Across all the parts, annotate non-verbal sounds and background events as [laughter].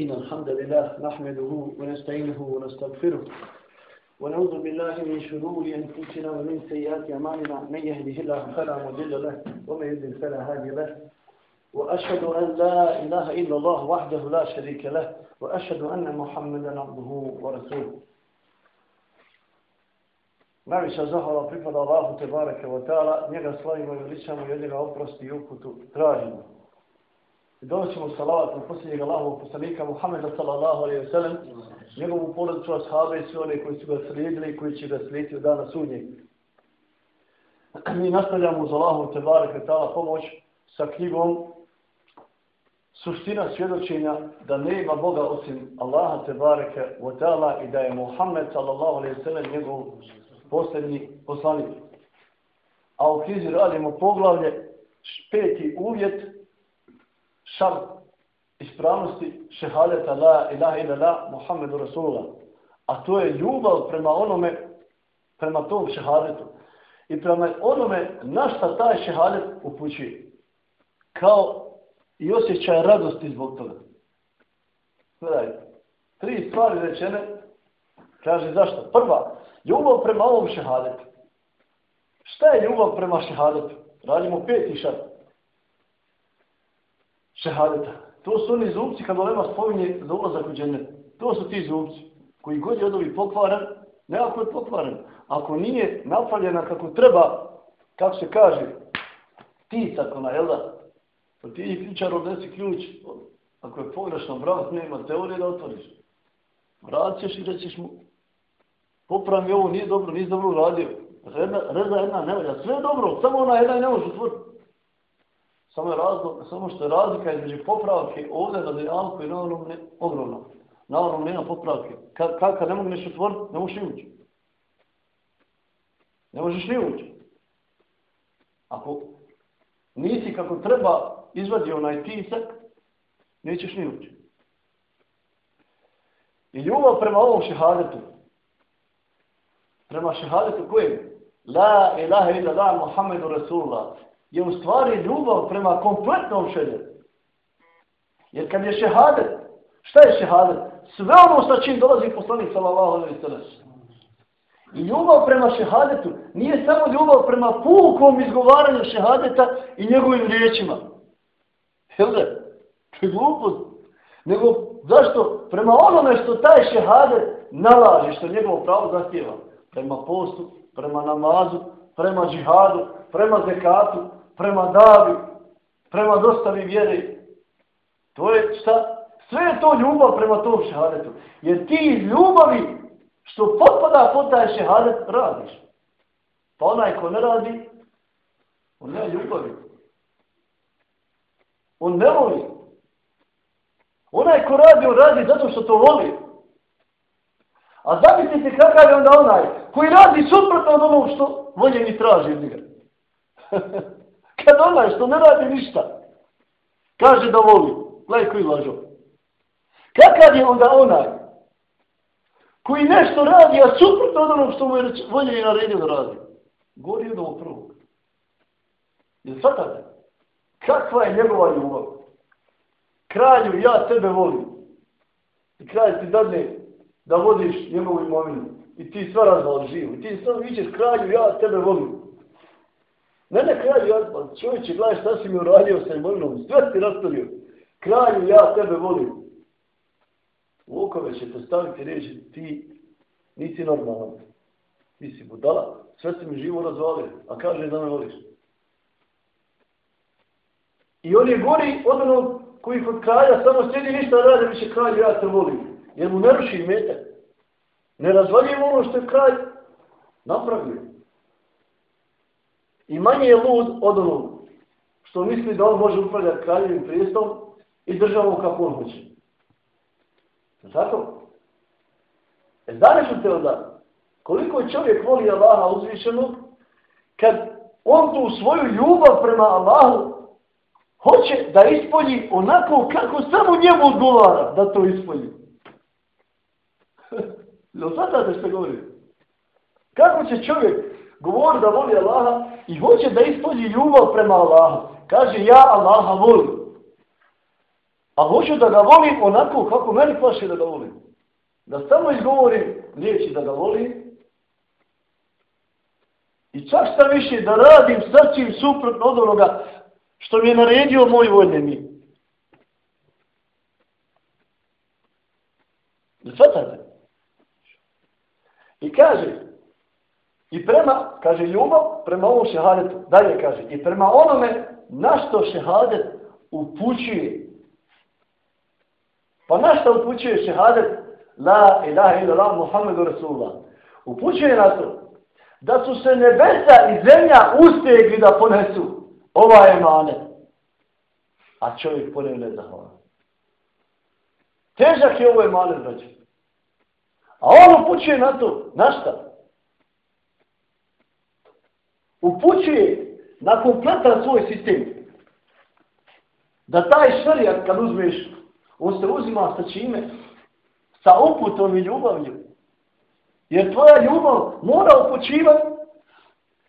إن الحمد لله نحمده ونستعينه ونستغفره ونعوذ بالله من شرور أنفسنا ومن سيئات أعمالنا. من يهده الله فلا مضل له ومن يضلل فلا هادي له. وأشهد أن لا إله إلا الله وحده لا شريك له. وأشهد أن محمدا عبده ورسوله. Najviša zahvala pripada Allahu te bareke wa ta'ala, njega slavimo i veličamo njega oprosti i uputu tražimo. I doćemo salavat na posljednjeg Allahovog poslanika Muhammeda sallallahu alaihi wa sallam, njegovu porodicu ashaabe i sve one koji su ga slijedili i koji će ga slijediti od dana sudnjeg. Mi nastavljamo uz Allahu te bareke ta'ala pomoć sa knjigom suština svjedočenja da nema Boga osim Allaha te bareke wa ta'ala i da je Muhammed sallallahu alaihi wa sallam njegov posljednji poslanik. A u knjizi radimo poglavlje peti uvjet šart ispravnosti šehadeta la ilaha ila la Muhammedu Rasulullah. A to je ljubav prema onome, prema tom šehadetu. I prema onome na šta taj šehadet upućuje. Kao i osjećaj radosti zbog toga. Gledajte, tri stvari rečene, kaže zašto? Prva, ljubav prema ovom šehadetu. Šta je ljubav prema šehadetu? Radimo peti šart. Šehadeta. To su oni zubci kad olema spominje za ulazak u džennet. To su ti zubci koji god je od ovih pokvaran, ne ako je pokvaran. Ako nije napravljena kako treba, kako se kaže, tisak ona, jel da? Pa ti je ključar odnesi ključ. Ako je pogrešno vrat, nema teorije da otvoriš. Vrat ćeš i rećeš mu, popravi ovo, nije dobro, nije dobro uradio. Reza, reza jedna ne valja, sve je dobro, samo ona jedna ne može otvoriti. Samo, je razlog, samo što je razlika između popravke ovdje na dijalku i na onom ne, ogromno. Na onom nema popravke. Kad, kad, kad ne mogu nešto otvoriti, ne možeš ni ući. Ne možeš ni ući. Ako nisi kako treba izvadi onaj tisak, nećeš ni ući. I ljubav prema ovom šehadetu, prema šehadetu kojem? La ilaha illa la Muhammedu Rasulullah. Je u stvari ljubav prema kompletnom šehadetu. Jer kad je šehadet, šta je šehadet? Sve ono sa čim dolazi poslanik sallallahu alaihi sallam. I ljubav prema šehadetu nije samo ljubav prema pukom izgovaranju šehadeta i njegovim riječima. Jel da? To je glupost. Nego, zašto? Prema onome što taj šehadet nalaže, što njegovo pravo zahtjeva prema postu, prema namazu, prema džihadu, prema zekatu, prema davi, prema dostavi vjeri. To je šta? Sve je to ljubav prema tom šehadetu. Jer ti ljubavi što potpada pod taj šehadet radiš. Pa onaj ko ne radi, on ne ljubavi. On ne voli. Onaj ko radi, on radi zato što to voli. A zamislite kakav je onda onaj koji radi suprotno od onog što voljeni traži od njega. [laughs] Kad onaj što ne radi ništa, kaže da voli, gledaj koji lažo. Kakav je onda onaj koji nešto radi, a suprotno od onog što mu je voljeni naredio da radi. Gori od ovog prvog. Jel svatate? Kakva je njegova ljubav? Kralju, ja tebe volim. I kralj ti dadne da vodiš njegovu imovinu. I ti sve razvali živu. I ti sve vićeš kralju, ja tebe volim. Ne, ne, kralju, ja, pa čovječe, gledaj šta si mi uradio sa imovinom. Sve ti rastavio. Kralju, ja tebe volim. Vukove će te staviti i reći, ti nisi normalan. Ti si budala. Sve si mi živo razvalio. A kaže da me voliš. I on je gori od onog koji kod kralja samo sjedi ništa rade, više kralju, ja te volim jer mu ne ruši imetak. Ne razvaljuje ono što je kralj napravio. I manje je lud od onog što misli da on može upravljati kraljevim prijestom i državom kako on hoće. Zato? E znaš te onda, koliko čovjek voli Allaha uzvišenog, kad on tu svoju ljubav prema Allahu hoće da ispolji onako kako samo njemu odgovara da to ispolji. [laughs] Jel sada što govori? Kako će čovjek govori da voli Allaha i hoće da ispolji ljubav prema Allahu? Kaže, ja Allaha volim. A hoću da ga volim onako kako meni paše da ga volim. Da samo izgovorim riječi da ga volim. I čak šta više da radim sasvim suprotno od onoga što mi je naredio moj voljeni. mi. Svatate? I kaže, i prema, kaže, ljubav prema ovom šehadetu, dalje kaže, i prema onome na što šehadet upućuje. Pa na što upućuje šehadet? La ilaha illallah Muhammedu Rasulullah. Upućuje na to da su se nebesa i zemlja ustegli da ponesu ova emanet. A čovjek ponev ne zahvala. Težak je ovo emanet, braće. A on upućuje na to. Na šta? Upućuje na kompletan svoj sistem. Da taj šarijat kad uzmeš, on se uzima sa čime? Sa uputom i ljubavlju. Jer tvoja ljubav mora upućivati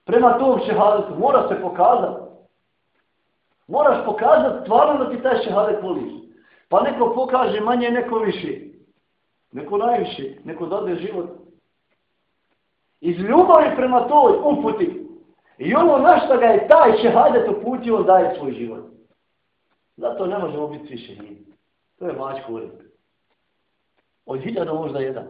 prema tom šehadetu. Mora se pokazati. Moraš pokazati stvarno da ti taj šehadet voliš. Pa neko pokaže manje, neko više. Neko najviše, neko dade život. Iz ljubavi prema toj uputi. I ono na što ga je taj šehadet uputio, daje svoj život. Zato ne možemo biti svi šehidi. To je mačko ured. Od hiljada možda jedan.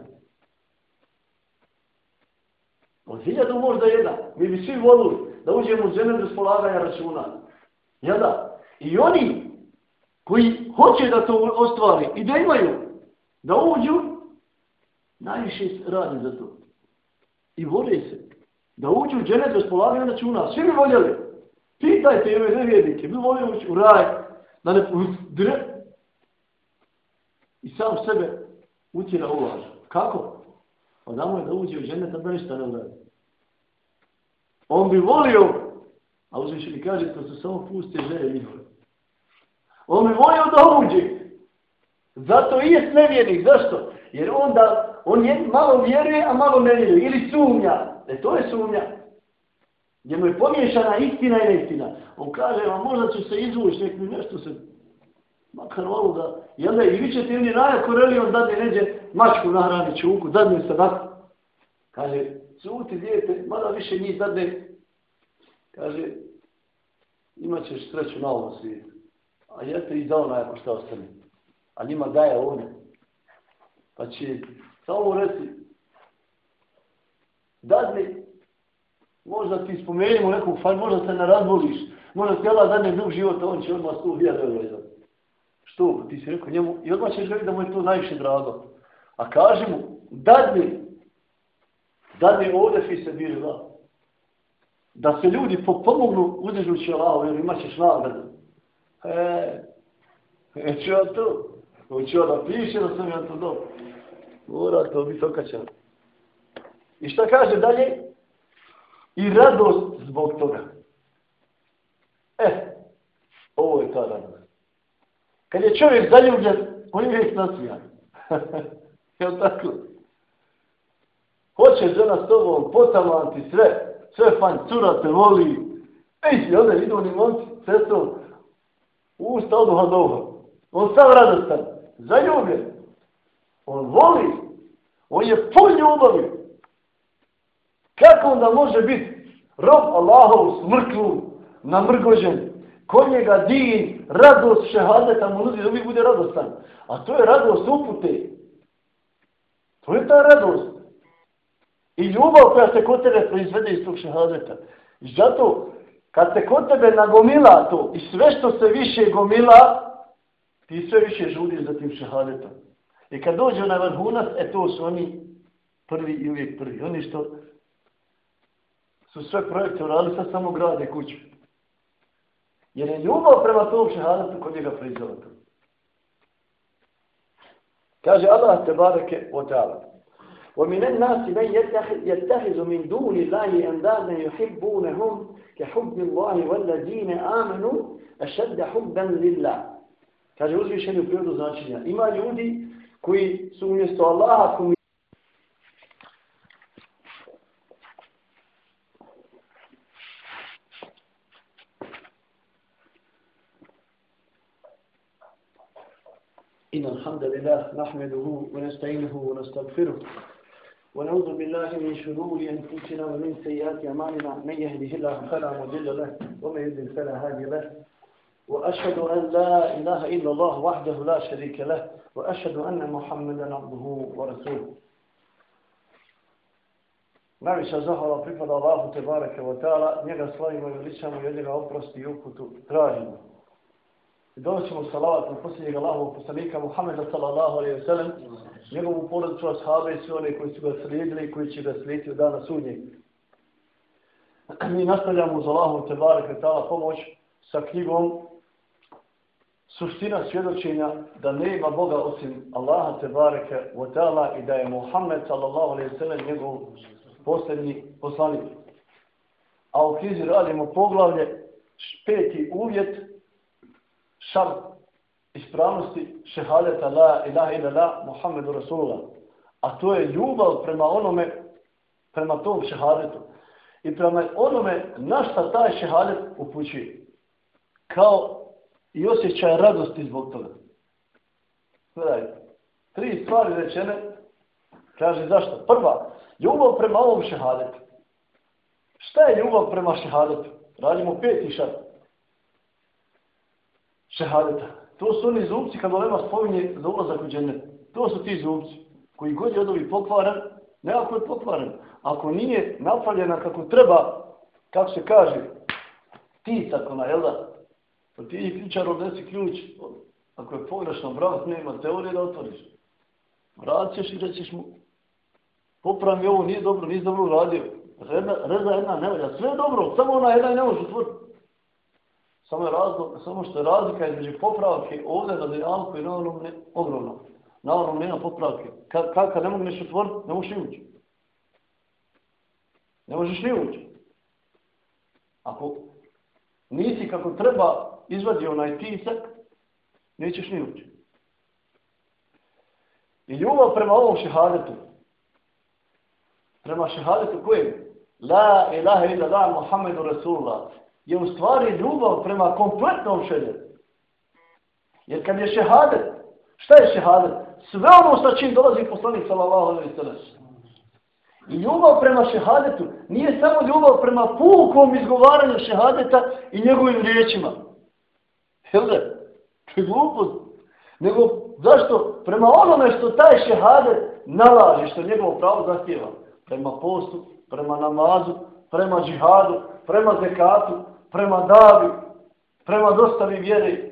Od hiljada možda jedan. Mi bi svi volili da uđemo u zemlju bez polaganja računa. Ja da. I oni koji hoće da to ostvari i da imaju, da uđu, najviše radi za to. I vole se. Da uđu u dženet bez polaganja računa. Svi bi voljeli. Pitajte ove nevjednike. Mi volimo ući u raj. Da ne dre. I sam sebe utjera ulaž. Kako? Pa damo je da uđe u dženet, da ništa ne uradi. On bi volio, a uzviše mi kaže, to su samo puste želje njihove. On bi volio da uđe. Zato i je nevjernik. Zašto? Jer onda on je malo vjeruje, a malo ne vjeruje. Ili sumnja. E to je sumnja. Gdje mu je pomiješana istina i neistina. On kaže, a možda će se izvući, nek mi nešto se makar malo da... I onda i vi ćete ili najako reli, on dadne neđe mačku nahrani čuku, dadne se tako. Kaže, cuti djete, mada više njih dadne. Kaže, imat ćeš sreću na ovom svijetu. A jeste i dao najako što šta ostane. A njima daje one. Pa će samo reci, dadne, možda ti spomenimo neku fajn, možda se ne razboliš, možda ti Allah dadne dug život, on će odmah stu vijat euro izad. Što? Ti si rekao njemu, i odmah ćeš reći da mu je to najviše drago. A kaži mu, dadne, dadne ovdje fi se biri da. Da se ljudi pomognu uzdižući Allah, jer imat ćeš nagradu. E, neću ja to? Hoću ja da piše da sam ja to dobro. Mora to biti okačan. I šta kaže dalje? I radost zbog toga. E, ovo je ta radost. Kad je čovjek zaljubljen, on je uvijek nasmijan. [laughs] Jel tako? Hoće žena s tobom potamanti sve, sve fan, cura te voli. Ej, i onda idu oni momci, cestom, usta od duha On sam radostan, zaljubljen. On voli. On je pun ljubavi. Kako onda može biti rob Allahov smrklu, namrgođen, kod njega din, radost šehadeta mu nudi da mi bude radostan. A to je radost upute. To je ta radost. I ljubav koja se kod tebe proizvede iz tog šehadeta. I zato, kad se kod tebe nagomila to i sve što se više gomila, ti sve više žudiš za tim šehadetom. I kad dođe na vrhunac, e to su oni prvi i uvijek prvi. Oni što su sve projekte uradili, sad samo grade kuću. Jer je ljubav prema tom šehadetu kod njega proizvela to. Kaže Allah te bareke o ta'ala. ومن الناس من يتخذ من دون الله أندادا يحبونهم كحب الله والذين آمنوا أشد حبا لله Kaže uzvišeni u prirodu značenja. Ima ljudi koji su umjesto Allaha إن الحمد لله نحمده ونستعينه ونستغفره ونعوذ بالله من شرور أنفسنا ومن سيئات أعمالنا. من يهده الله فلا مضل له ومن يضلل فلا هادي له. وأشهد أن لا إله إلا الله وحده لا شريك له وأشهد أن محمدا عبده ورسوله. Najviša zahvala pripada Allahu te bareke wa ta'ala, njega slavimo i veličamo njega oprosti i uputu tražimo. I donosimo salavat na posljednjeg Allahovog poslanika Muhammeda sallallahu alaihi wa sallam, njegovu porodicu ashabe i sve one koji su ga slijedili i koji će ga slijediti od dana sudnjeg. Mi nastavljamo uz Allahov te bareke ta'ala pomoć sa knjigom suština svjedočenja da ne ima Boga osim Allaha te bareke wa ta'ala i da je Muhammed sallallahu alaihi wa sallam njegov posljednji poslanik. A u krizi radimo poglavlje peti uvjet šar ispravnosti šehadeta la ilaha ila la Muhammedu Rasulullah. A to je ljubav prema onome, prema tom šehadetu. I prema onome na šta taj šehadet upućuje. Kao i osjećaj radosti zbog toga. Gledajte, tri stvari rečene, kaže zašto? Prva, Ljubav prema ovom šehadetu. Šta je ljubav prema šehadetu? Radimo peti šar. Šehadeta. To su oni zubci kad olema spominje za ulazak u džennet. To su ti zubci koji god je od ovih pokvaran, ne ako je pokvaran. Ako nije napravljena kako treba, kako se kaže, ti tako na, jel da? Pa ti je ključar odnesi ključ. Ako je pogrešno, brat, nema teorije da otvoriš. Rad ćeš i rećeš mu, popravi ovo, nije dobro, nije dobro uradio. Reza, jedna nevalja, sve je dobro, samo ona jedna ne može otvoriti. Samo, je samo što je razlika između popravke ovdje da je i na onom ne, ogromno. Na onom nema popravke. Kad, kad, kad ne mogu nešto otvoriti, ne možeš ni ući. Ne možeš ni ući. Ako nisi kako treba izvadi onaj tisak, nećeš ni ući. I ljubav prema ovom šehadetu, prema šehadetu kojeg? La ilaha illa la Muhammedu Rasulullah. Je u stvari ljubav prema kompletnom šehadetu. Jer kad je šehadet, šta je šehadet? Sve ono sa čim dolazi poslanik sallallahu alaihi sallam. I ljubav prema šehadetu nije samo ljubav prema pukom izgovaranju šehadeta i njegovim riječima. Jel da? To je glupost. Nego, zašto? Prema onome što taj šehadet nalaži, što njegovo pravo zahtjeva prema postu, prema namazu, prema džihadu, prema zekatu, prema davi, prema dostavi vjere.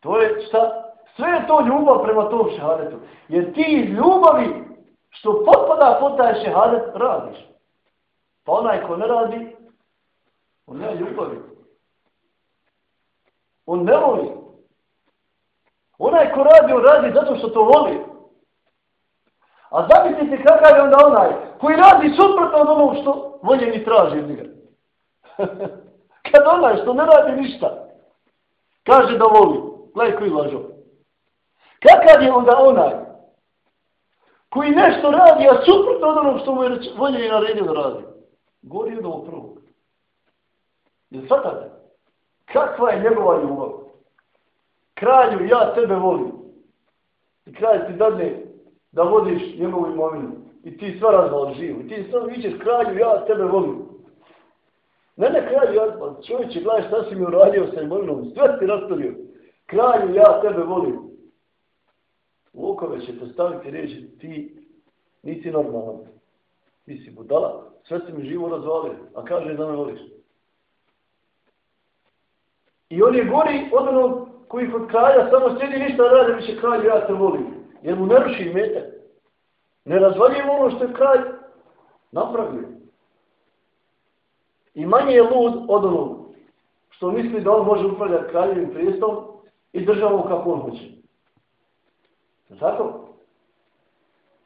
To je šta? Sve je to ljubav prema tom šehadetu. Jer ti ljubavi što potpada pod taj šehadet radiš. Pa onaj ko ne radi, on ne ljubavi. On ne voli. Onaj ko radi, on radi zato što to voli. A zamislite kakav je onda onaj koji radi suprotno od onog što voljeni traži od njega. [laughs] Kad onaj što ne radi ništa, kaže da voli, gledaj koji lažo. Kakav je onda onaj koji nešto radi, a suprotno od onog što mu je i naredio da radi. Gori od ovog prvog. Jer svatate? Kakva je njegova ljubav? Kralju, ja tebe volim. I kralj ti dadne da vodiš njegovu imovinu. I ti sve razvali živu. I ti sve vićeš kralju, ja tebe volim. Ne, ne, odpad. ja, pa čovječe, gledaj šta si mi uradio sa imovinom. Sve ti rastavio. Kralju, ja tebe volim. Lukove će te staviti reći, ti nisi normalan. Ti si budala. Sve si mi živo razvalio. A kaže da me voliš. I on je gori od onog koji kod kralja samo sjedi ništa radi, više kralju, ja te volim jer mu ne ruši metak. Ne razvaljuje ono što je kralj napravio. I manje je lud od onog što misli da on može upravljati kraljevim prijestom i državom kako on hoće. Zato?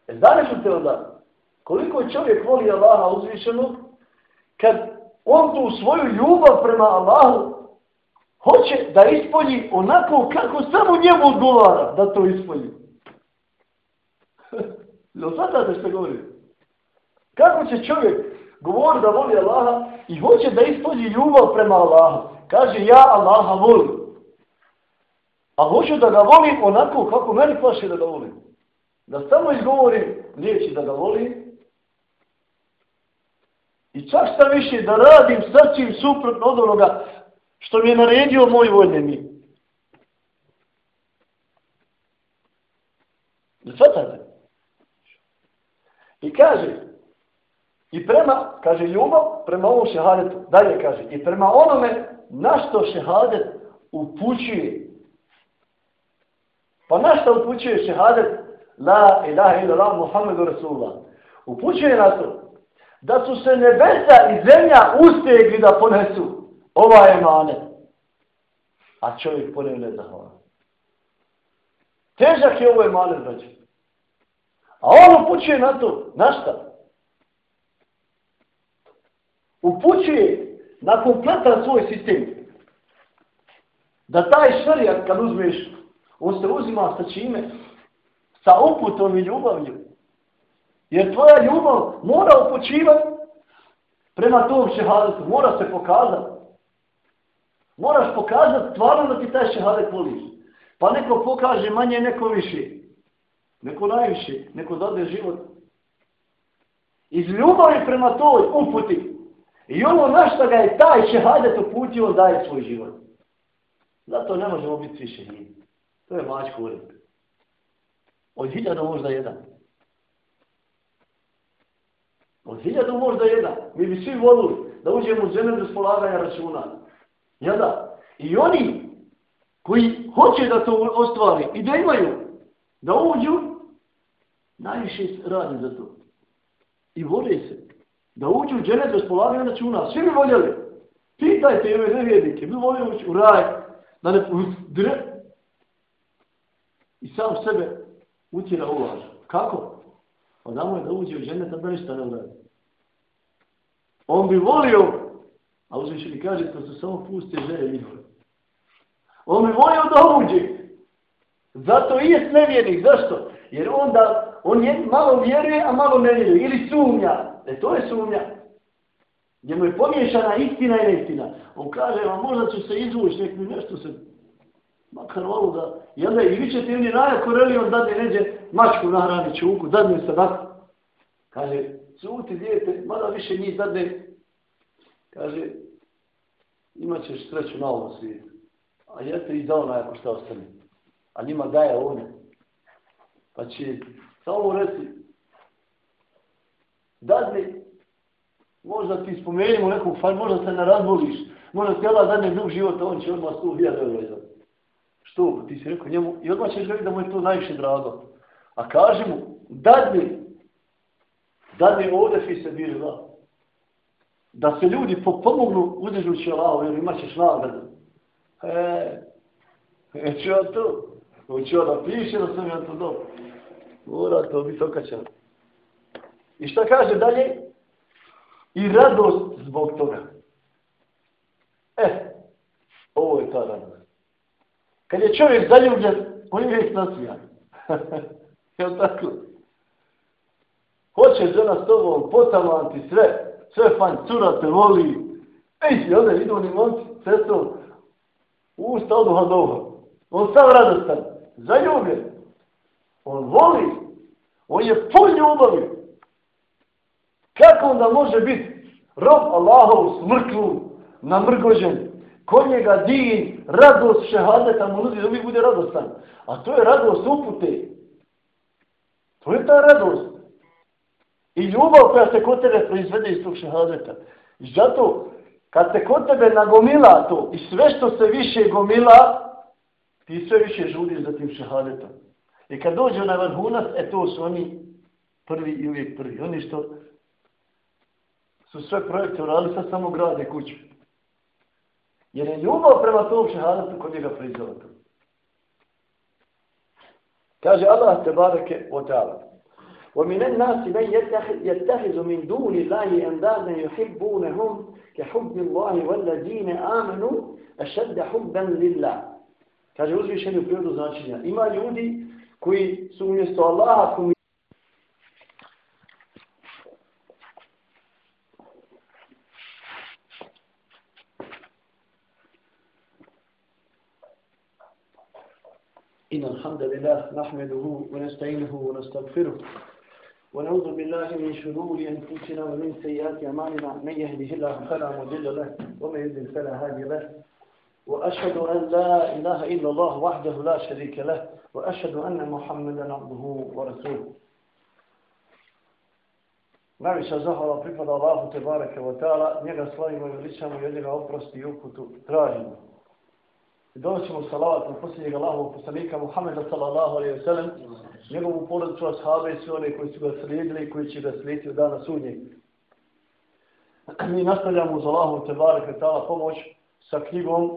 E znaš te onda, koliko je čovjek voli Allaha uzvišenog, kad on tu svoju ljubav prema Allahu hoće da ispolji onako kako samo njemu odgovara da to ispolji. [laughs] Jel da se govori? Kako će čovjek govori da voli Allaha i hoće da ispolji ljubav prema Allahu? Kaže, ja Allaha volim. A hoću da ga volim onako kako meni paše da ga volim. Da samo izgovorim riječi da ga volim. I čak šta više da radim srčim suprotno od onoga što mi je naredio moj voljeni. Da svatate? I kaže, i prema, kaže, ljubav prema ovom šehadetu, dalje kaže, i prema onome na što šehadet upućuje. Pa na što upućuje šehadet? La ilaha ila Muhammedu Rasulullah. Upućuje na to da su se nebesa i zemlja ustegli da ponesu ovaj emanet. A čovjek ponio ne zahvala. Ono. Težak je ovo emanet, braći. A on upućuje na to. Na šta? Upućuje na kompletan svoj sistem. Da taj šarijat kad uzmeš, on se uzima sa čime? Sa uputom i ljubavlju. Jer tvoja ljubav mora upućivati prema tom šehadetu. Mora se pokazati. Moraš pokazati stvarno da ti taj šehadet voliš. Pa neko pokaže manje, neko više. Neko najviše. Neko zade život. Iz ljubavi prema toj uputi. I ono na što ga je taj šehadet uputio, daje svoj život. Zato ne možemo biti svi šehidi. To je mačko ured. Od hiljada možda jedan. Od hiljada možda jedan. Mi bi svi volili da uđemo u zemlju bez polaganja računa. Jel da. I oni koji hoće da to ostvari i da imaju, da uđu, najviše radi za to. I vole se. Da uđu u dženet bez polaganja računa. Svi bi voljeli. Pitajte ove nevjednike. Mi volimo ući u raj. Da ne dre. I sam sebe utjera ulažu. Kako? Pa Odamo je da uđe u dženet, da ništa ne uradi. On bi volio, a uzviš mi kaže, to su samo puste želje njihove. On bi volio da uđe. Zato i je nevjernik. Zašto? Jer onda, on je malo vjeruje, a malo ne vjeruje. Ili sumnja. E to je sumnja. Gdje mu je pomiješana istina i neistina. On kaže, a možda će se izvući, nek mi nešto se makar ovo da... I onda i vi ćete ili raja koreli, on dadne neđe mačku na hrani čuku, dadne se tako. Kaže, cuti djete, mada više njih dadne. Kaže, imat ćeš sreću na ovom svijetu. A ja te i dao najako ako šta ostane. A njima daje ovdje. Pa će samo reci, dadne, možda ti spomenimo nekog fajn, možda se ne razboliš, možda ti Allah dadne dug života, on će odmah stu hiljada eura izdati. Što? Ti si rekao njemu, i odmah ćeš vidjeti da mu je to najviše drago. A kaži mu, dadni, dadni ovdje fi se bili da. Da se ljudi pomognu uzdižući Allah, jer imat ćeš nagradu. E, neću ja to? Hoću ja da piše da sam ja to dobro. Mora to biti okačeno. I šta kaže dalje? I radost zbog toga. E, ovo je ta radost. Kad je čovjek zaljubljen, on je uvijek nasmijan. [laughs] je tako? Hoće žena s tobom potamanti sve, sve fan, cura te voli. Ej, i onda idu oni momci, sestrom, usta od doha. On sam radostan, zaljubljen. On voli, on je pun ljubavi. Kako onda može biti rob Allahov smrklu, namrgođen, kod njega din, radost šehadeta mu nudi da uvijek bude radostan. A to je radost upute. To je ta radost. I ljubav koja se kod tebe proizvede iz tog šehadeta. I zato, kad se kod tebe nagomila to i sve što se više gomila, ti sve više žudiš za tim šehadetom. I kad dođe na vrhunac, e to su oni prvi i uvijek prvi. Oni što su sve projekte uradili, sad samo grade kuću. Jer je ljubav prema tom šehadetu kod njega proizvela to. Kaže Allah te barake o ta'ala. ومن الناس من يتخذ من دون الله أندادا يحبونهم كحب الله والذين آمنوا أشد حبا لله Kaže uzvišeni u prirodu značenja. Ima ljudi koji su umjesto Allaha إن الحمد لله نحمده ونستعينه ونستغفره ونعوذ بالله من شرور أنفسنا ومن سيئات أعمالنا. من يهده الله فلا مضل له ومن يضلل فلا هادي له. وأشهد أن لا إله إلا الله وحده لا شريك له وأشهد أن محمدا عبده ورسوله. Najviša zahvala pripada Allahu te bareke wa ta'ala, njega slavimo i veličamo i od njega oprosti i uputu tražimo. I donosimo salavat na posljednjeg Allahovog poslanika Muhammeda sallallahu alaihi wa sallam, njegovu porodicu ashabe i sve one koji su ga slijedili i koji će ga slijediti od dana sudnjeg. Mi nastavljamo uz Allahu te barek ta'ala pomoć sa knjigom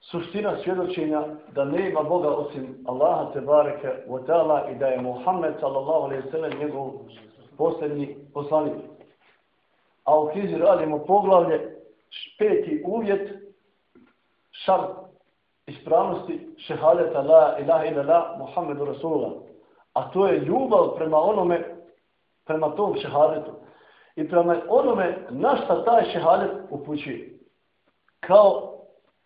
suština svjedočenja da nema Boga osim Allaha te bareke wa ta'ala i da je Muhammed sallallahu alaihi wa sallam njegov posljednji poslanik. A u knjizi radimo poglavlje peti uvjet šart ispravnosti šehadeta la ilaha ila la Muhammedu Rasulullah. A to je ljubav prema onome, prema tom šehadetu. I prema onome na šta taj šehadet upućuje. Kao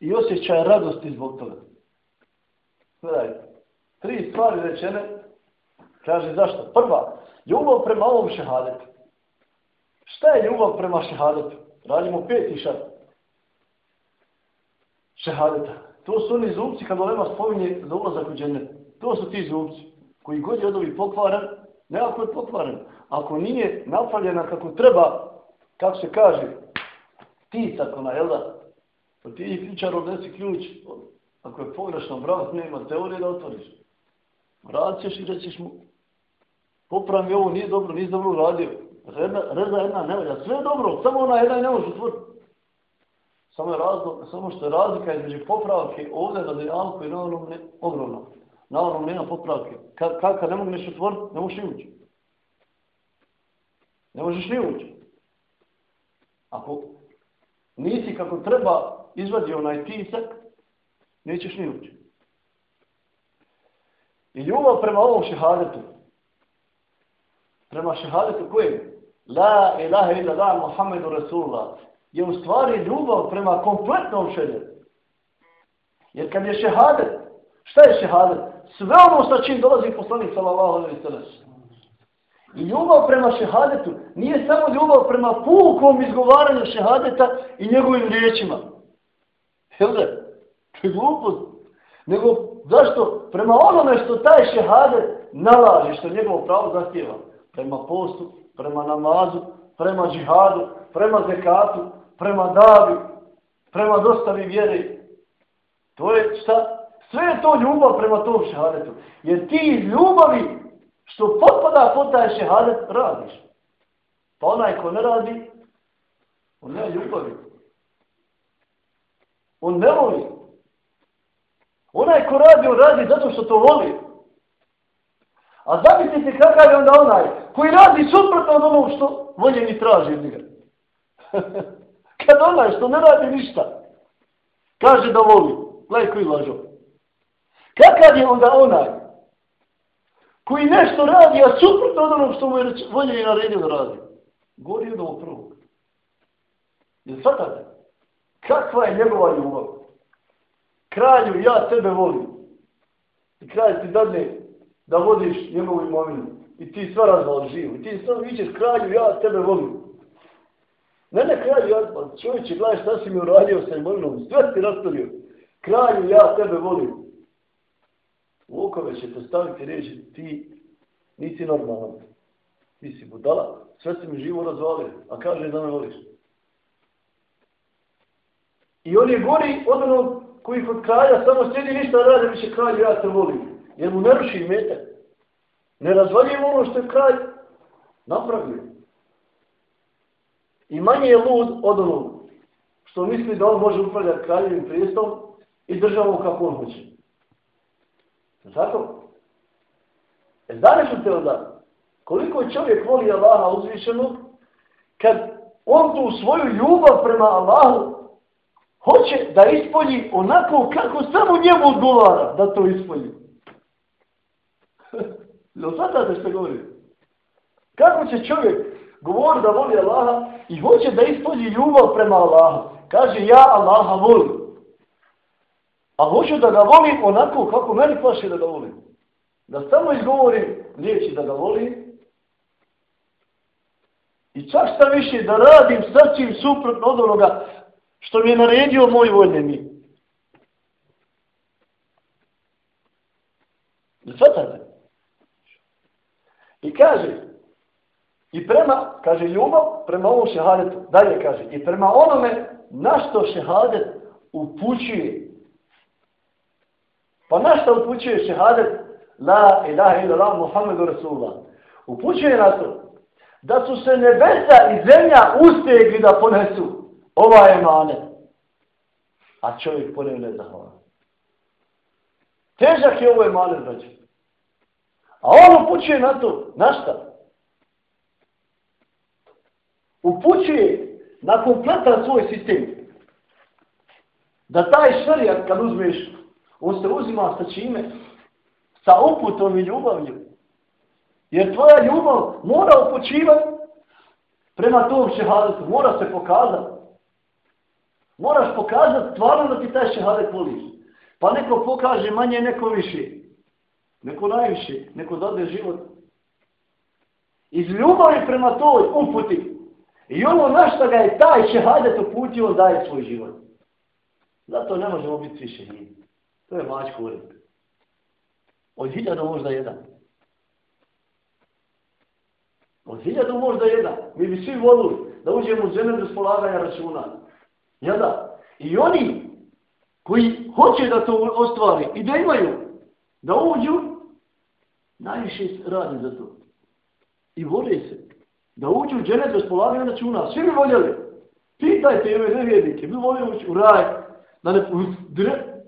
i osjećaj radosti zbog toga. Gledajte, tri stvari rečene, kaže zašto? Prva, ljubav prema ovom šehadetu. Šta je ljubav prema šehadetu? Radimo peti šart. Šehadeta. To su oni zubci kad olema spominje za ulazak u džennet. To su ti zubci koji god je od ovih pokvaran, nekako je pokvaran. Ako nije napravljena kako treba, kako se kaže, tisak ona, jel da? Pa ti je ključar odnesi ključ. Ako je pogrešno vrat, nema teorije da otvoriš. Vrat ćeš i rećeš mu, popravi ovo, nije dobro, nisi dobro uradio. Reza, reza jedna ne valja, sve je dobro, samo ona jedna ne može otvoriti. Samo, je razlog, samo što je razlika između popravke ovdje na dijalku i na onom ne, ogromno. Na onom nema popravke. Kad, kad, kad ne mogu nešto otvoriti, ne možeš ni ući. Ne možeš ni ući. Ako nisi kako treba izvadio onaj tisak, nećeš ni ući. I ljubav prema ovom šehadetu, prema šehadetu kojim? La ilaha illa da Muhammedu Rasulullah je u stvari ljubav prema kompletnom šehadetu. Jer kad je šehadet, šta je šehadet? Sve ono sa čim dolazi poslanik sallallahu alaihi sallam. I ljubav prema šehadetu nije samo ljubav prema pukom izgovaranju šehadeta i njegovim riječima. Jel da? To je glupost. Nego, zašto? Prema onome što taj šehadet nalaže, što njegovo pravo zahtjeva. Prema postu, prema namazu, prema džihadu, prema zekatu, prema davi, prema dostavi vjere. To je šta? Sve je to ljubav prema tom šehadetu. Jer ti ljubavi što potpada pod taj šehadet radiš. Pa onaj ko ne radi, on ne ljubavi. On ne voli. Onaj ko radi, on radi zato što to voli. A zamislite kakav je onda onaj koji radi suprotno od onog što volje mi traži od njega. [laughs] Kad onaj što ne radi ništa, kaže da voli, gledaj koji lažo. Kakav je onda onaj koji nešto radi, a suprotno od onog što mu je volje i naredio da radi. Gori od ovog prvog. Jel svatate? Kakva je njegova ljubav? Kralju, ja tebe volim. I kralj ti dadne da vodiš njegovu imovinu. I ti sve razvali živu. I ti sve vićeš, kralju, ja tebe volim. Mene kralj odmah, pa čovječe, gledaj šta si mi uradio sa imovinom. Sve ti rastavio. Kralju, ja tebe volim. Vukove će te staviti reći, ti nisi normalan. Ti si budala. Sve si mi živo razvalio. A kaže da me voliš. I on je gori od onog koji kod kralja samo sjedi ništa radi, više kralj ja te volim. Jer mu ne ruši mete. Ne razvaljujem ono što je kralj napravio. I manje je lud od onog što misli da on može upravljati kraljevim prijestom i državom kako on hoće. Zato? E znaš te onda koliko čovjek voli Allaha uzvišenog kad on tu svoju ljubav prema Allahu hoće da ispolji onako kako samo njemu odgovara da to ispolji. [laughs] Jel svatate što govori? Kako će čovjek govori da voli Allaha i hoće da ispolji ljubav prema Allaha? Kaže ja Allaha volim. A hoću da ga volim onako kako meni plaši da ga volim. Da samo izgovorim riječi da ga volim. I čak šta više da radim srčim suprotno od onoga što mi je naredio moj voljeni. Svatate? I kaže, i prema, kaže, ljubav prema ovom šehadetu, dalje kaže, i prema onome na što šehadet upućuje. Pa na što upućuje šehadet? La ilaha illallah Muhammedu Rasulullah. Upućuje na to da su se nebesa i zemlja ustegli da ponesu ovaj emanet. A čovjek poneo ne zahvala. Težak je ovo emanet, braći. A on upućuje na to. Na šta? Upućuje na kompletan svoj sistem. Da taj šarijat kad uzmeš, on se uzima sa čime? Sa uputom i ljubavlju. Jer tvoja ljubav mora upućivati prema tom šehadetu. Mora se pokazati. Moraš pokazati stvarno da ti taj šehadet voliš. Pa neko pokaže manje, neko više. Neko najviše, neko dade život. Iz ljubavi prema toj uputi. I ono na što ga je taj šehadet uputio, on daje svoj život. Zato ne možemo biti svi šehidi. To je mačko ured. Od hiljada možda jedan. Od hiljada možda jedan. Mi bi svi volili da uđemo u zemlju bez polaganja računa. Ja da. I oni koji hoće da to ostvari i da imaju, da uđu, najviše radi za to. I vole se. Da uđu u dženet bez polaganja računa. Svi bi voljeli. Pitajte ove nevjednike. Mi volimo ući u raj. Da ne dre.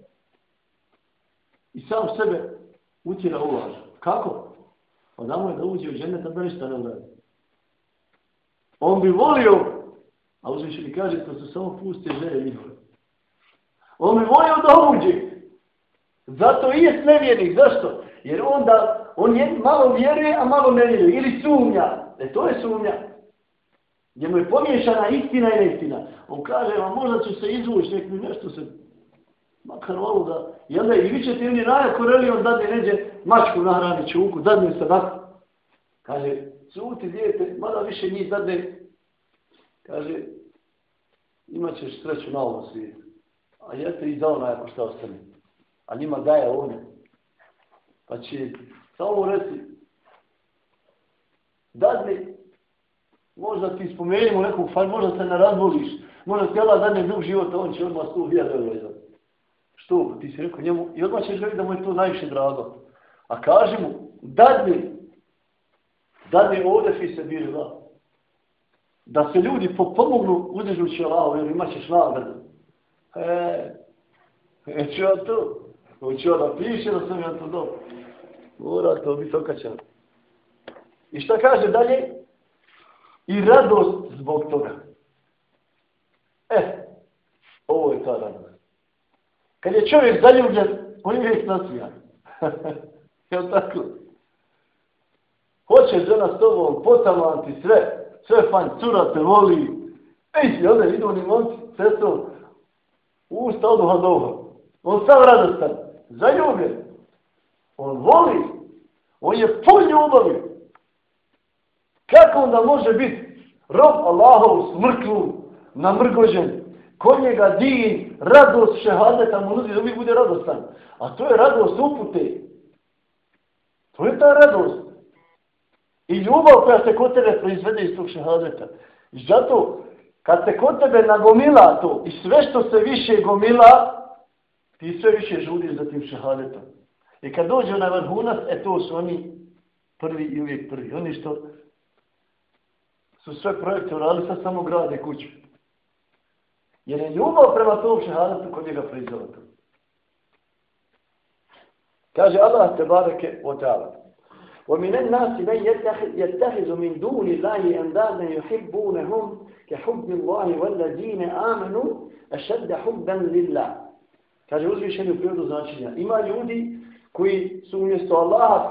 I sam sebe utjera ulaž. Kako? Pa damo je da uđe u dženet, da ništa ne uradi. On bi volio, a uzviše mi kaže, to su samo puste želje njihove. On bi volio da uđe. Zato i je nevjernik. Zašto? Jer onda on je, malo vjeruje, a malo ne vjeruje. Ili sumnja. E to je sumnja. Gdje mu je pomiješana istina i neistina. On kaže, a možda ću se izvući, nek mi nešto se makar ovo da... I da, i vi ćete ili najako reli, on dadne neđe mačku nahrani čuku, dadne se tako. Kaže, cuti djete, mada više njih dadne. Kaže, imat ćeš sreću na ovom svijetu. A jeste i dao najako ako šta ostane. A njima daje ovdje. Pa će Samo reci, dadne, možda ti spomenimo nekog fan, možda se ne razvoliš, možda ti Allah dadne drug život, on će odmah sto hiljada eura izdati. Što? Ti si rekao njemu, i odmah ćeš reći da mu je to najviše drago. A kaži mu, dadne, dadne ovdje fi se bili da. Da se ljudi pomognu udežući Allah, jer imat ćeš nagradu. E, neću ja to? Hoću ja da piše da sam ja to dobro. Mora to biti okačan. I šta kaže dalje? I radost zbog toga. E, ovo je ta radost. Kad je čovjek zaljubljen, on je uvijek nasijan. [laughs] je tako? Hoće žena s tobom potamanti sve, sve fan, cura te voli. Ej, i onda idu oni momci, sestrom, usta oduha doha. On sam radostan, zaljubljen. On voli. On je pun ljubavi. Kako onda može biti rob Allahov smrklu, namrgođen, kod njega din, radost šehadeta mu nudi da uvijek bude radostan. A to je radost upute. To je ta radost. I ljubav koja se kod tebe proizvede iz tog šehadeta. I zato, kad se kod tebe nagomila to i sve što se više gomila, ti sve više žudiš za tim šehadetom. I kad dođe na vrhunac, e to su oni prvi i uvijek prvi. Oni što su sve projekte uradili, sad samo grade kuću. Jer je ljubav prema tom šehadatu kod njega proizvela to. Kaže Allah te bareke o ta'ala. ومن الناس من يتخذ من دون الله أندادا يحبونهم كحب الله والذين آمنوا أشد حبا لله Kaže uzvišeni u prirodu značenja. Ima ljudi koji su umjesto Allaha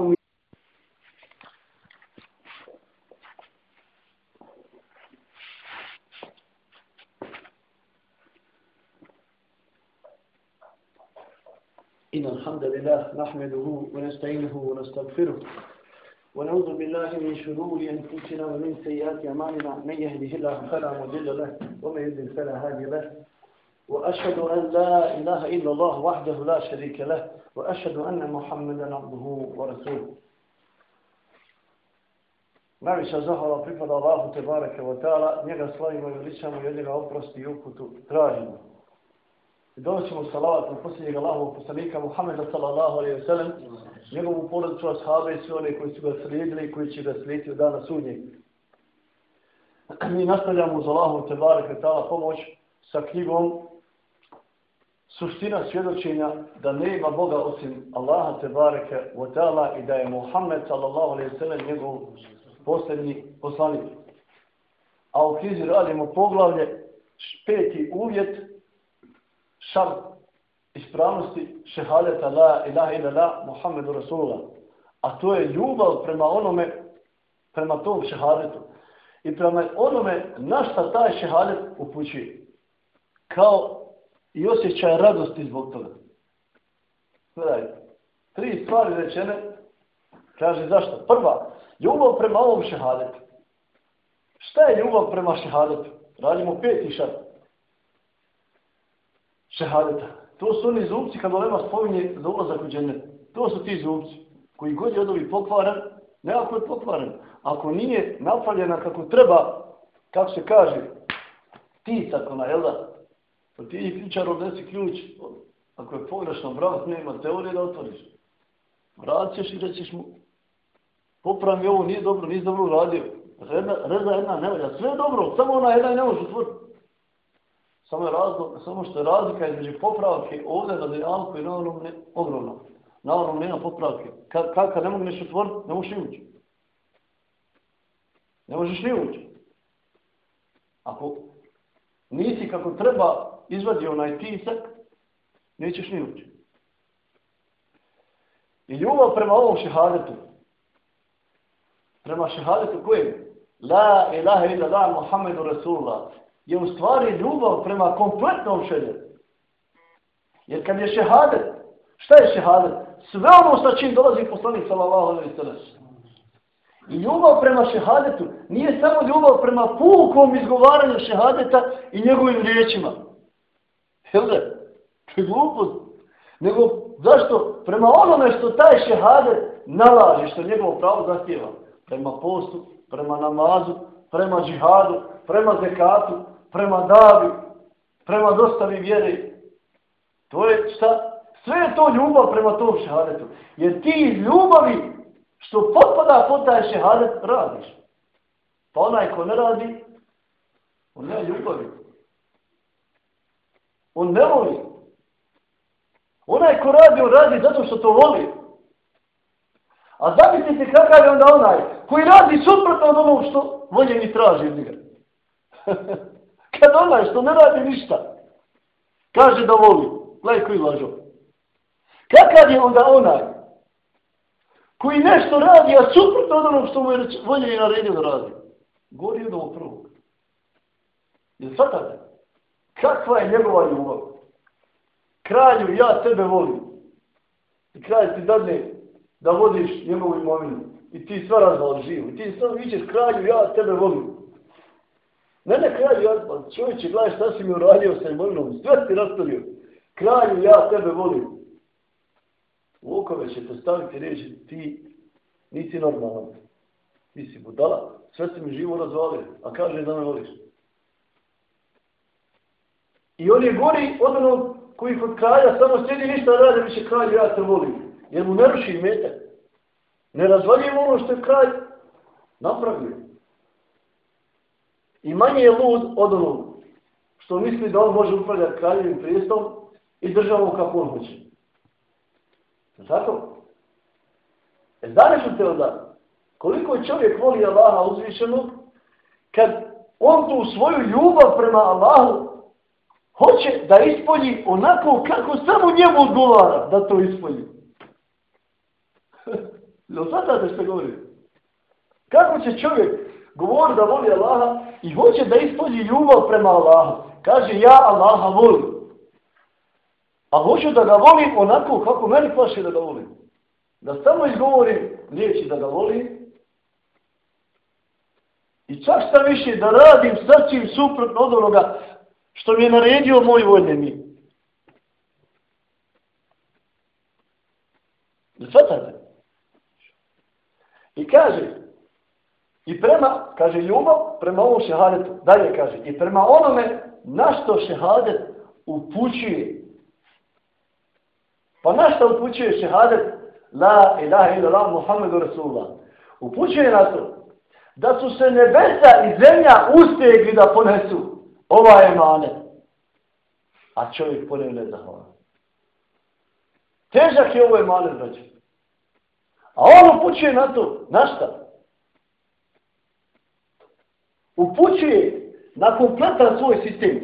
إن الحمد لله نحمده ونستعينه ونستغفره. ونعوذ بالله من شرور أنفسنا ومن سيئات أعمالنا. من يهده الله فلا مضل له ومن يضلل فلا هادي له. وأشهد أن لا إله إلا الله وحده لا شريك له. وأشهد أن محمدا عبده ورسوله. Najviša zahvala pripada Allahu te bareke wa ta'ala, njega slavimo i veličamo i oprosti i uputu tražimo. I donosimo salavat na posljednjeg Allahovog poslanika Muhammeda sallallahu alaihi wa sallam, njegovu porodicu ashabe i sve one koji su ga slijedili i koji će ga slijediti od dana sudnjeg. Mi nastavljamo uz Allahu te barek ta'ala pomoć sa knjigom suština svjedočenja da nema Boga osim Allaha te bareke wa ta'ala i da je Muhammed sallallahu alaihi wa sallam njegov posljednji poslanik. A u knjizi radimo poglavlje peti uvjet šart ispravnosti šehadeta la ilaha ila la Muhammedu Rasulullah. A to je ljubav prema onome, prema tom šehadetu. I prema onome na šta taj šehadet upućuje. Kao i osjećaj radosti zbog toga. Gledajte, tri stvari rečene, kaže zašto? Prva, Ljubav prema ovom šehadetu. Šta je ljubav prema šehadetu? Radimo peti šart. Šehadeta. To su oni zubci kad olema spominje za ulazak u džennet. To su ti zubci koji god je od ovih pokvaran, ne ako je pokvaran. Ako nije napravljena kako treba, kako se kaže, ti tako na jelda, pa ti je ključar odnesi ključ. Ako je pogrešno vrat, nema teorije da otvoriš. Vrat ćeš i rećeš mu, popravi ovo, nije dobro, nije dobro uradio. Reza, reza jedna ne valja, sve je dobro, samo ona jedna ne može otvoriti. Samo, je razlog, samo što je razlika između popravke ovdje na dijalku i na onom ne, ogromno. Na onom nema popravke. Kad, kad, kad ne mogu nešto otvoriti, ne možeš ni ući. Ne možeš ni ući. Ako nisi kako treba izvadi onaj tisak, nećeš ni ući. I ljubav prema ovom šehadetu, prema šehadetu kojem? La ilaha illa la Muhammedu Rasulullah. Je u stvari ljubav prema kompletnom šehadetu. Jer kad je šehadet, šta je šehadet? Sve ono sa čim dolazi poslanik sallallahu alaihi sallam. I ljubav prema šehadetu nije samo ljubav prema pukom izgovaranju šehadeta i njegovim riječima. Jel da? To je glupost. Nego, zašto? Prema onome što taj šehadet nalaže, što njegovo pravo zahtjeva prema postu, prema namazu, prema džihadu, prema zekatu, prema davi, prema dostavi vjere. To je šta? Sve je to ljubav prema tom šehadetu. Jer ti ljubavi što potpada pod taj šehadet radiš. Pa onaj ko ne radi, on ne ljubavi. On ne voli. Onaj ko radi, on radi zato što to voli. A zamislite kakav je onda onaj koji radi suprotno od onog što voljeni traži od njega. [laughs] Kad onaj što ne radi ništa, kaže da voli, gledaj koji lažo. Kakav je onda onaj koji nešto radi, a suprotno od onog što mu je voljeni naredio da radi. Gori od ovog prvog. Jel svatate? Kakva je njegova ljubav? Kralju, ja tebe volim. I kralj ti dadne da vodiš njegovu imovinu. I ti sve razvali živu. I ti sve vićeš kralju, ja tebe volim. Ne, ne, kralju, čovječe, gledaj šta si mi uradio sa imovinom. Sve ti rastavio. Kralju, ja tebe volim. Vukove će te staviti reći, ti nisi normalan. Ti si budala. Sve si mi živo razvalio. A kaže da me voliš. I on je gori od onog koji kod kralja samo sjedi ništa rade, više kralju, ja te volim jer mu ne ruši metak. Ne razvaljujem ono što je kralj napravio. I manje je lud od onog što misli da on može upravljati kraljevim prijestom i državom kako on hoće. Zato? E znaš te onda, koliko čovjek voli Allaha uzvišenog, kad on tu svoju ljubav prema Allahu hoće da ispolji onako kako samo njemu odgovara da to ispolji. [laughs] Jel da što govori? Kako će čovjek govori da voli Allaha i hoće da ispolji ljubav prema Allaha? Kaže, ja Allaha volim. A hoću da ga volim onako kako meni paše da ga volim. Da samo izgovorim riječi da ga volim. I čak šta više da radim sasvim suprotno od onoga što mi je naredio moj voljni mi. Svatate? I kaže, i prema, kaže, ljubav prema ovom šehadetu, dalje kaže, i prema onome na što šehadet upućuje. Pa na što upućuje šehadet? La ilaha ila la Muhammedu Rasulullah. Upućuje na to da su se nebesa i zemlja ustegli da ponesu ova emane. A čovjek po ne zahvala. Težak je ovaj ovo emane, braće. A on upućuje na to. Na šta? Upućuje na kompletan svoj sistem.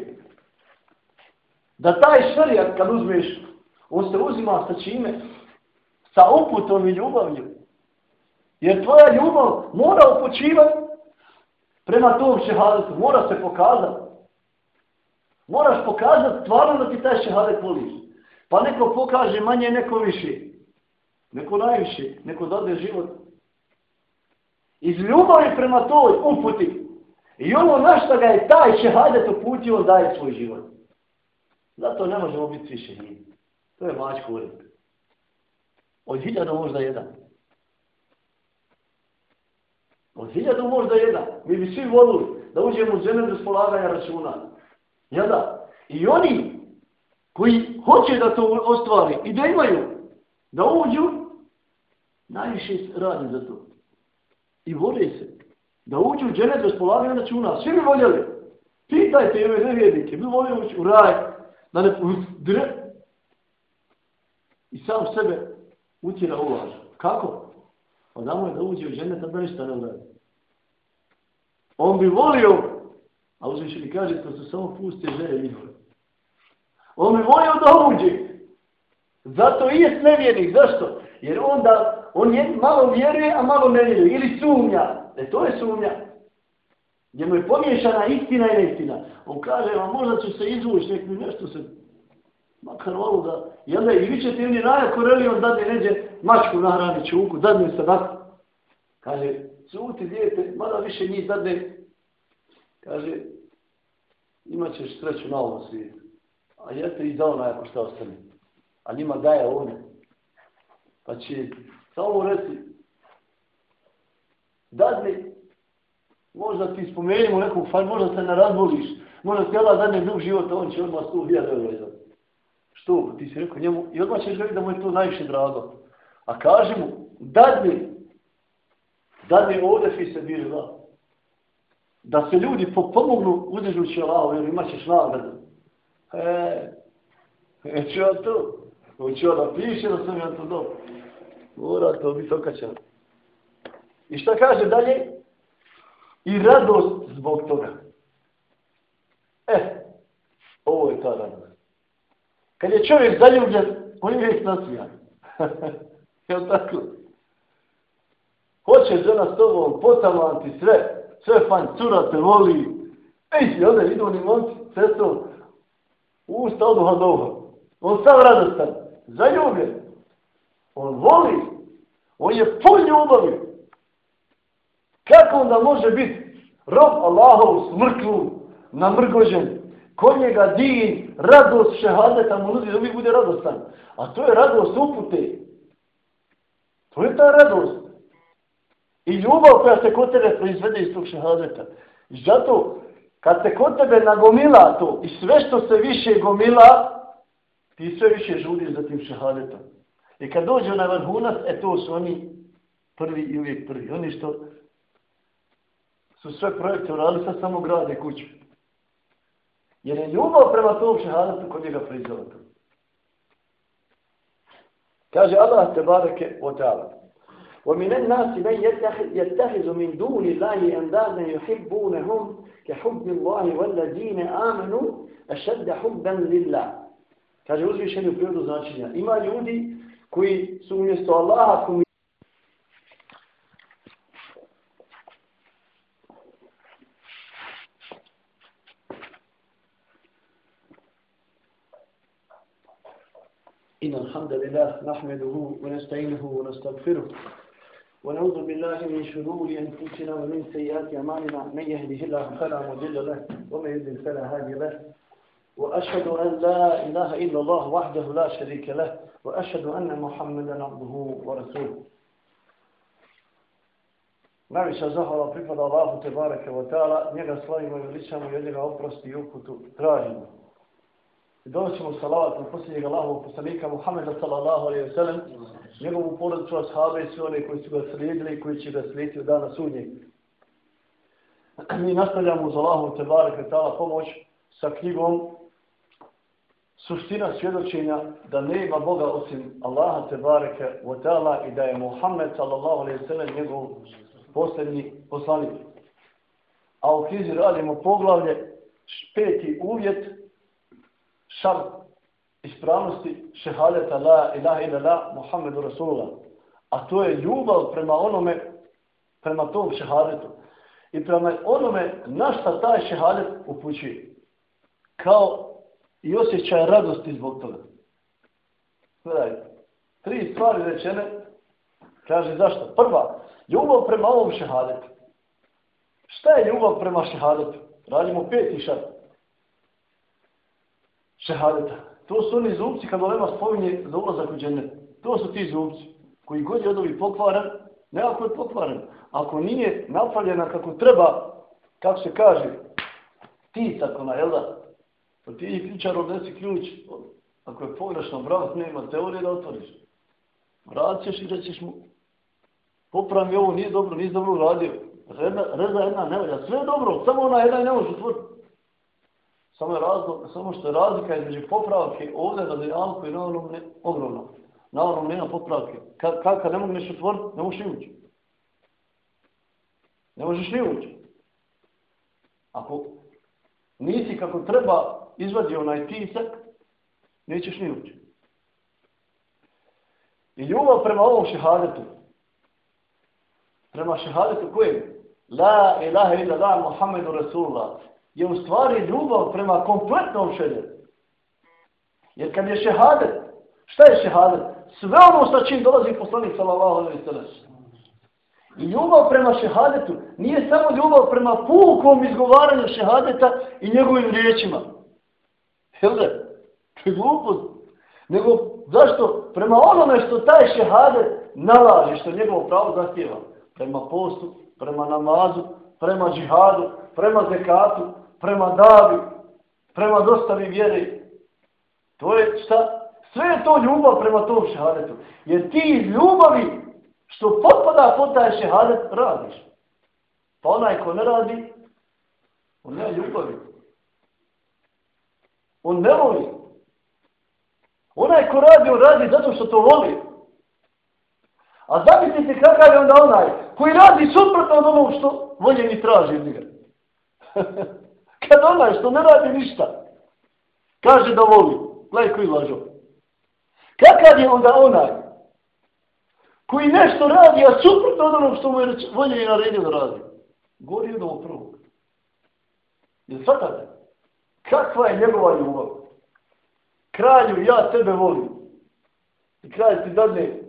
Da taj šarijat kad uzmeš, on se uzima sa čime? Sa uputom i ljubavlju. Jer tvoja ljubav mora upućivati prema tom šehadetu. Mora se pokazati. Moraš pokazati stvarno da ti taj šehadet voliš. Pa neko pokaže manje, neko više. Neko najviše, neko dade život. Iz ljubavi prema toj uputi. I ono na što ga je taj šehadet uputio, daje svoj život. Zato ne možemo biti svi šehidi. To je mačko ured. Od hiljada možda jedan. Od hiljada možda jedan. Mi bi svi volili da uđemo u zemlju bez polaganja računa. Ja da. I oni koji hoće da to ostvari i da imaju, da uđu, najviše radi za to. I vole se. Da uđu u dženet bez polaganja računa. Svi bi voljeli. Pitajte ove nevjednike. Mi volimo ući u raj. Da ne dre. I sam sebe utjera ulaž. Kako? Pa damo je da uđe u dženet, da ništa ne uradi. On bi volio, a uzviše mi kaže, to su samo puste želje njihove. On bi volio da uđe. Zato i je nevjernik. Zašto? Jer onda on je, malo vjeruje, a malo ne vjeruje. Ili sumnja. E to je sumnja. Gdje mu je pomiješana istina i neistina. On kaže, a možda će se izvući, nek mi nešto se makar malo da... Jel da, i vi ćete ili raja koreli, on dadne neđe mačku nahrani čuku, dadne se tako. Kaže, cuti djete, mada više njih dadne. Kaže, imat ćeš sreću na ovom svijetu. A jeste i dao najako šta ostane. A njima daje one. Pa će samo reci, dadne, možda ti spomenimo nekog fan, možda se ne razboliš, možda ti Allah dadne dug života, on će odmah sto hiljada euro izdati. Što? Ti si rekao njemu, i odmah ćeš gledati da mu je to najviše drago. A kaži mu, dadne, dadne ovdje fi se bili da. Da se ljudi pomognu uzdižući Allah, jer imat ćeš nagradu. E, e, ja to? Hoću ja da piše da sam ja to dobro. Mora to biti okačan. I šta kaže dalje? I radost zbog toga. E, ovo je ta radost. Kad je čovjek zaljubljen, on je uvijek nasmijan. [laughs] je tako? Hoće žena s tobom potamanti sve, sve fan, cura te voli. Ej, i onda idu oni momci, cestom, usta od uha do uha. On sam radostan, zaljubljen. On voli, on je pun ljubavi. Kako onda može biti rob Allahov smrklu, namrgožen, kod njega din, radost šehadeta mu nudi da uvijek bude radostan. A to je radost upute. To je ta radost. I ljubav koja se kod tebe proizvede iz tog šehadeta. I zato, kad se kod tebe nagomila to i sve što se više gomila, ti sve više žudiš za tim šehadetom. I kad dođe na vrhunac, e to su oni prvi i uvijek prvi. Oni što su sve projekte uradili, sad samo grade kuću. Jer je ljubav prema tom šehadetu kod njega proizvela to. Kaže Allah te bareke o ta'ala. ومن الناس من يتخذ من دون الله أندادا يحبونهم كحب الله والذين آمنوا أشد حبا لله Kaže uzvišeni u prirodu značenja. Ima ljudi koji su umjesto Allaha إن الحمد لله نحمده ونستعينه ونستغفره ونعوذ بالله من شرور أنفسنا ومن سيئات أعمالنا. من يهده الله فلا مضل له ومن يضلل فلا هادي له. وأشهد أن لا إله إلا الله وحده لا شريك له. وأشهد أن محمدا عبده ورسوله. Najviša zahvala pripada Allahu te bareke wa ta'ala, njega slavimo i veličamo njega oprosti i uputu tražimo. I doćemo salavat na posljednjeg Allahovog poslanika Muhammeda sallallahu alaihi wa sallam, njegovu porodicu ashabe i sve one koji su ga slijedili i koji će ga slijediti u dana sudnjeg. Mi nastavljamo uz Allahu te kretala ta'ala pomoć sa knjigom suština svjedočenja da nema Boga osim Allaha te bareke wa ta'ala i da je Muhammed sallallahu alaihi wa sallam njegov posljednji poslanik. A u krizi radimo poglavlje peti uvjet šart ispravnosti šehadeta la ilaha ila la Muhammedu Rasulullah. A to je ljubav prema onome, prema tom šehadetu. I prema onome na šta taj šehadet upućuje. Kao i osjećaj radosti zbog toga. Gledajte, tri stvari rečene, kaže zašto? Prva, Ljubav prema ovom šehadetu. Šta je ljubav prema šehadetu? Radimo peti šart. Šehadeta. To su oni zubci kad olema spominje za ulazak u džennet. To su ti zubci koji god je od ovih pokvaran, ne ako je pokvaran. Ako nije napravljena kako treba, kako se kaže, ti tako na, jel da? Pa ti je ključar odnesi ključ. Ako je pogrešno, brat, nema teorije da otvoriš. Vrat ćeš i rećeš mu, popravi ovo, nije dobro, nije dobro uradio. Reza, reza jedna ne valja, sve je dobro, samo ona jedna ne može otvoriti. Samo, je razlog, samo što je razlika između popravke ovdje na dinamku i na onom ne, ogromno. Na onom nema popravke. Kad, kad, kad ne mogu nešto ne možeš ni ući. Ne možeš ni ući. Ako nisi kako treba izvadi onaj tisak, nećeš ni ući. I ljubav prema ovom šehadetu, prema šehadetu kojem? La ilaha illa la Muhammedu Rasulullah. Je u stvari ljubav prema kompletnom šehadetu. Jer kad je šehadet, šta je šehadet? Sve ono sa čim dolazi poslanik sallallahu alaihi sallam. I ljubav prema šehadetu nije samo ljubav prema pukom izgovaranju šehadeta i njegovim riječima. Jel da? To je glupost. Nego, zašto? Prema onome što taj šehadet nalaži, što njegovo pravo zahtjeva prema postu, prema namazu, prema džihadu, prema zekatu, prema davi, prema dostavi vjeri. To je šta? Sve je to ljubav prema tom šehadetu. Jer ti ljubavi što potpada pod taj šehadet radiš. Pa onaj ko ne radi, on ne ljubavi. On ne voli. Onaj ko radi, on radi zato što to voli. A zamislite kakav je onda onaj koji radi suprotno od onog što voljeni traži od njega. [laughs] Kad onaj što ne radi ništa, kaže da voli, gledaj koji lažo. Kakav je onda onaj koji nešto radi, a suprotno od onog što mu je volje i naredio da radi. Gori od ovog prvog. Jer svatate? Kakva je njegova ljubav? Kralju, ja tebe volim. I kralj ti dadne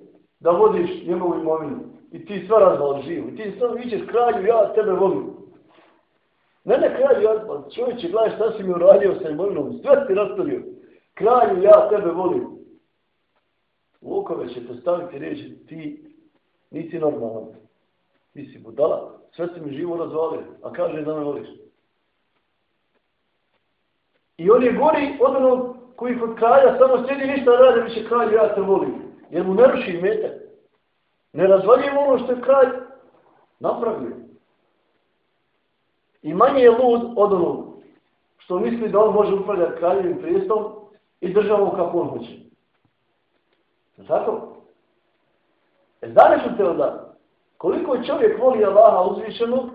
da vodiš njegovu imovinu i ti sve razvali živu i ti sve vićeš kralju, ja tebe volim. Mene kralj kralju, ja, pa čovječe, gledaj šta si mi uradio sa imovinom, sve ti rastavio. Kralju, ja tebe volim. Vukove će te staviti reći, ti nisi normalan. Ti si budala, sve si mi živo razvalio, a kaže da me voliš. I on je gori od onog koji kod kralja samo sjedi ništa rade, više kralju, ja te volim jer mu ne ruši metak. Ne razvaljujem ono što je kralj napravio. I manje je lud od onog što misli da on može upravljati kraljevim prijestom i državom kako on hoće. Zato? E znaš te onda, koliko je čovjek voli Allaha uzvišenog,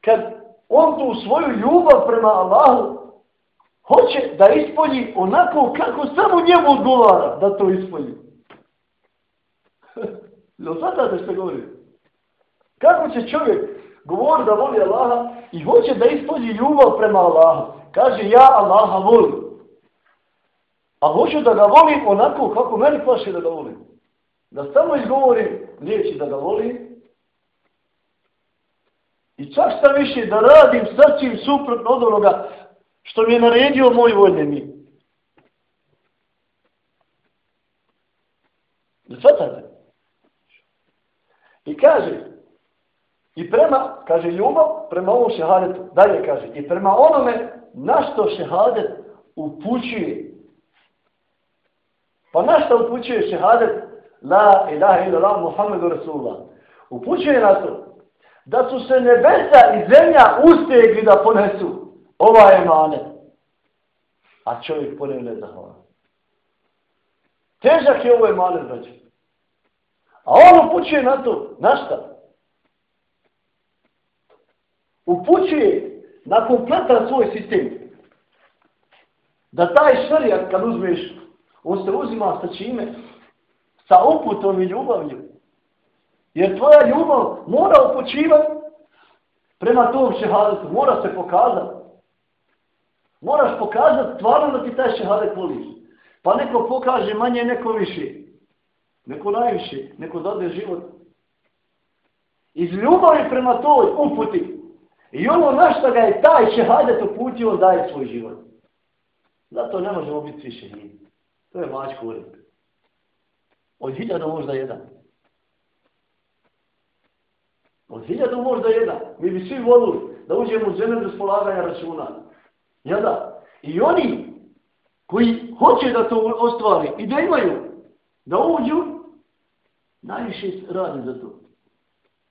kad on tu svoju ljubav prema Allahu hoće da ispolji onako kako samo njemu odgovara da to ispolji. [laughs] Jel sada što govori? Kako će čovjek govori da voli Allaha i hoće da ispolji ljubav prema Allahu? Kaže, ja Allaha volim. A hoću da ga volim onako kako meni paše da ga volim. Da samo izgovorim riječi da ga volim. I čak šta više da radim srcim suprotno od onoga što mi je naredio moj voljeni. mi. Svatate? I kaže, i prema, kaže, ljubav prema ovom šehadetu, dalje kaže, i prema onome na što šehadet upućuje. Pa na što upućuje šehadet? La ilaha ila la Muhammedu Rasulullah. Upućuje na to da su se nebesa i zemlja ustegli da ponesu ova emanet. A čovjek ponev ne zahvala. Težak je ovo emanet, braće. A on upućuje na to. Na šta? Upućuje na kompletan svoj sistem. Da taj šarijat kad uzmeš, on se uzima sa čime? Sa uputom i ljubavlju. Jer tvoja ljubav mora upućivati prema tom šehadetu. Mora se pokazati. Moraš pokazati stvarno da ti taj šehadet voliš. Pa neko pokaže manje, neko više. Neko najviše, neko zade život. Iz ljubavi prema toj uputi. I ono na što ga je taj šehadet uputio, on daje svoj život. Zato ne možemo biti svi šehidi. To je mačko ured. Od hiljada možda jedan. Od hiljada možda jedan. Mi bi svi volili da uđemo u zemlju bez polaganja računa. Ja da. I oni koji hoće da to ostvari i da imaju, da uđu, najviše radi za to.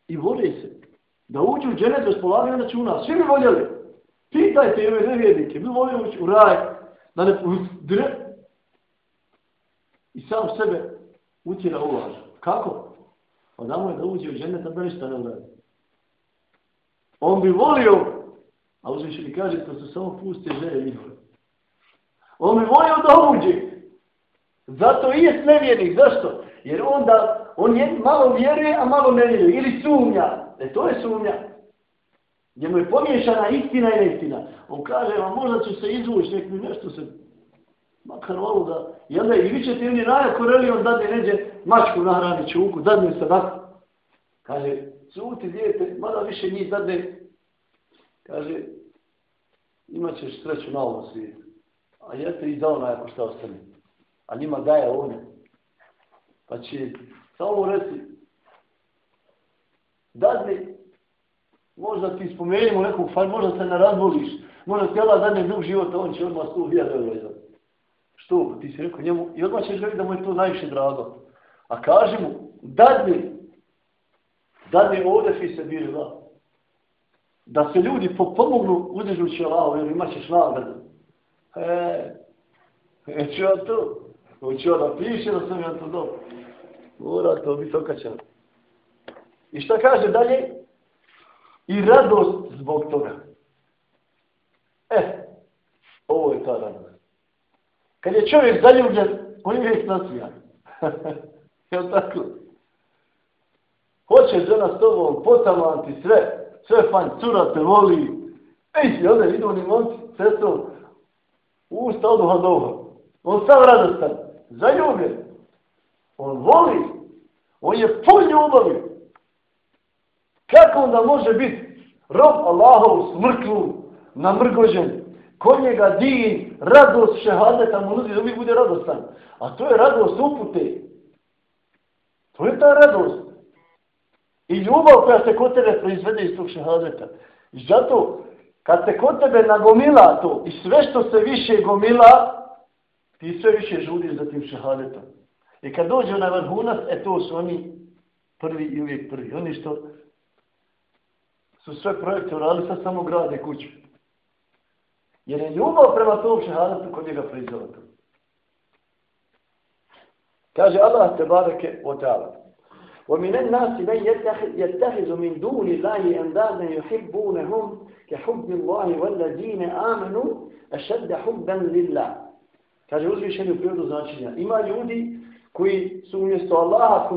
I vole se. Da uđu u dženet bez polaganja računa. Svi bi voljeli. Pitajte ove nevjednike. Mi volimo ući u raj. Da ne dre. I sam sebe utjera ulaž. Kako? Pa da mu je da uđe u dženet, da ništa ne uradi. On bi volio, a uzviše mi kaže, to su samo puste želje njihove. On bi volio da uđe. Zato i je nevjernik. Zašto? Jer onda on je malo vjeruje, a malo ne vjeruje. Ili sumnja. E to je sumnja. Gdje mu je pomiješana istina i neistina. On kaže, a možda ću se izvući, nek mi nešto se makar ovo da... I onda i vi ćete ili raja koreli, on dadne neđe mačku na hrani čuku, dadne se da. Kaže, cuti djete, mada više njih dadne. Kaže, imat ćeš sreću na ovom svijetu. A jeste i dao onaj ako šta ostane. A njima daje ovdje. Pa će samo reci, dadne, možda ti spomenimo neku fajn, možda se ne razboliš, možda ti Allah dadne dug života, on će odmah sto hiljada euro izdati. Što? Ti si rekao njemu, i odmah ćeš da mu je to najviše drago. A kaži mu, dadne, dadne ovdje fi se bili da. Da se ljudi pomognu uzdižući Allah, jer imat ćeš nagradu. E, e, ja to? Hoću ja da piše da sam ja to dobro. Mora to biti okačano. I šta kaže dalje? I radost zbog toga. E, ovo je ta radost. Kad je čovjek zaljubljen, on je uvijek nasmijan. [laughs] je tako? Hoće žena s tobom potamanti sve, sve fan, cura te voli. Ej, si ovdje, idu ni momci, sestrom, usta od duha On sam radostan, zaljubljen. On voli, on je pun ljubavi. Kako onda može biti rob Allahov smrklu, namrgođen, kod njega din, radost šehadeta mu nudi da mi bude radostan. A to je radost upute. To je ta radost. I ljubav koja se kod tebe proizvede iz tog šehadeta. I zato, kad se kod tebe nagomila to i sve što se više gomila, ti sve više žudiš za tim šehadetom. I kad dođe na vrhunac, e to su oni prvi i uvijek prvi. Oni što su sve projekte uradili, sad samo grade kuću. Jer je ljubav prema tom šehadetu kod njega proizvela to. Kaže Allah te barake o ta'ala. ومن الناس من يتخذ من دون الله أندادا يحبونهم كحب الله والذين آمنوا أشد حبا لله Kaže uzvišeni u prirodu značenja. Ima ljudi koji su umjesto Allaha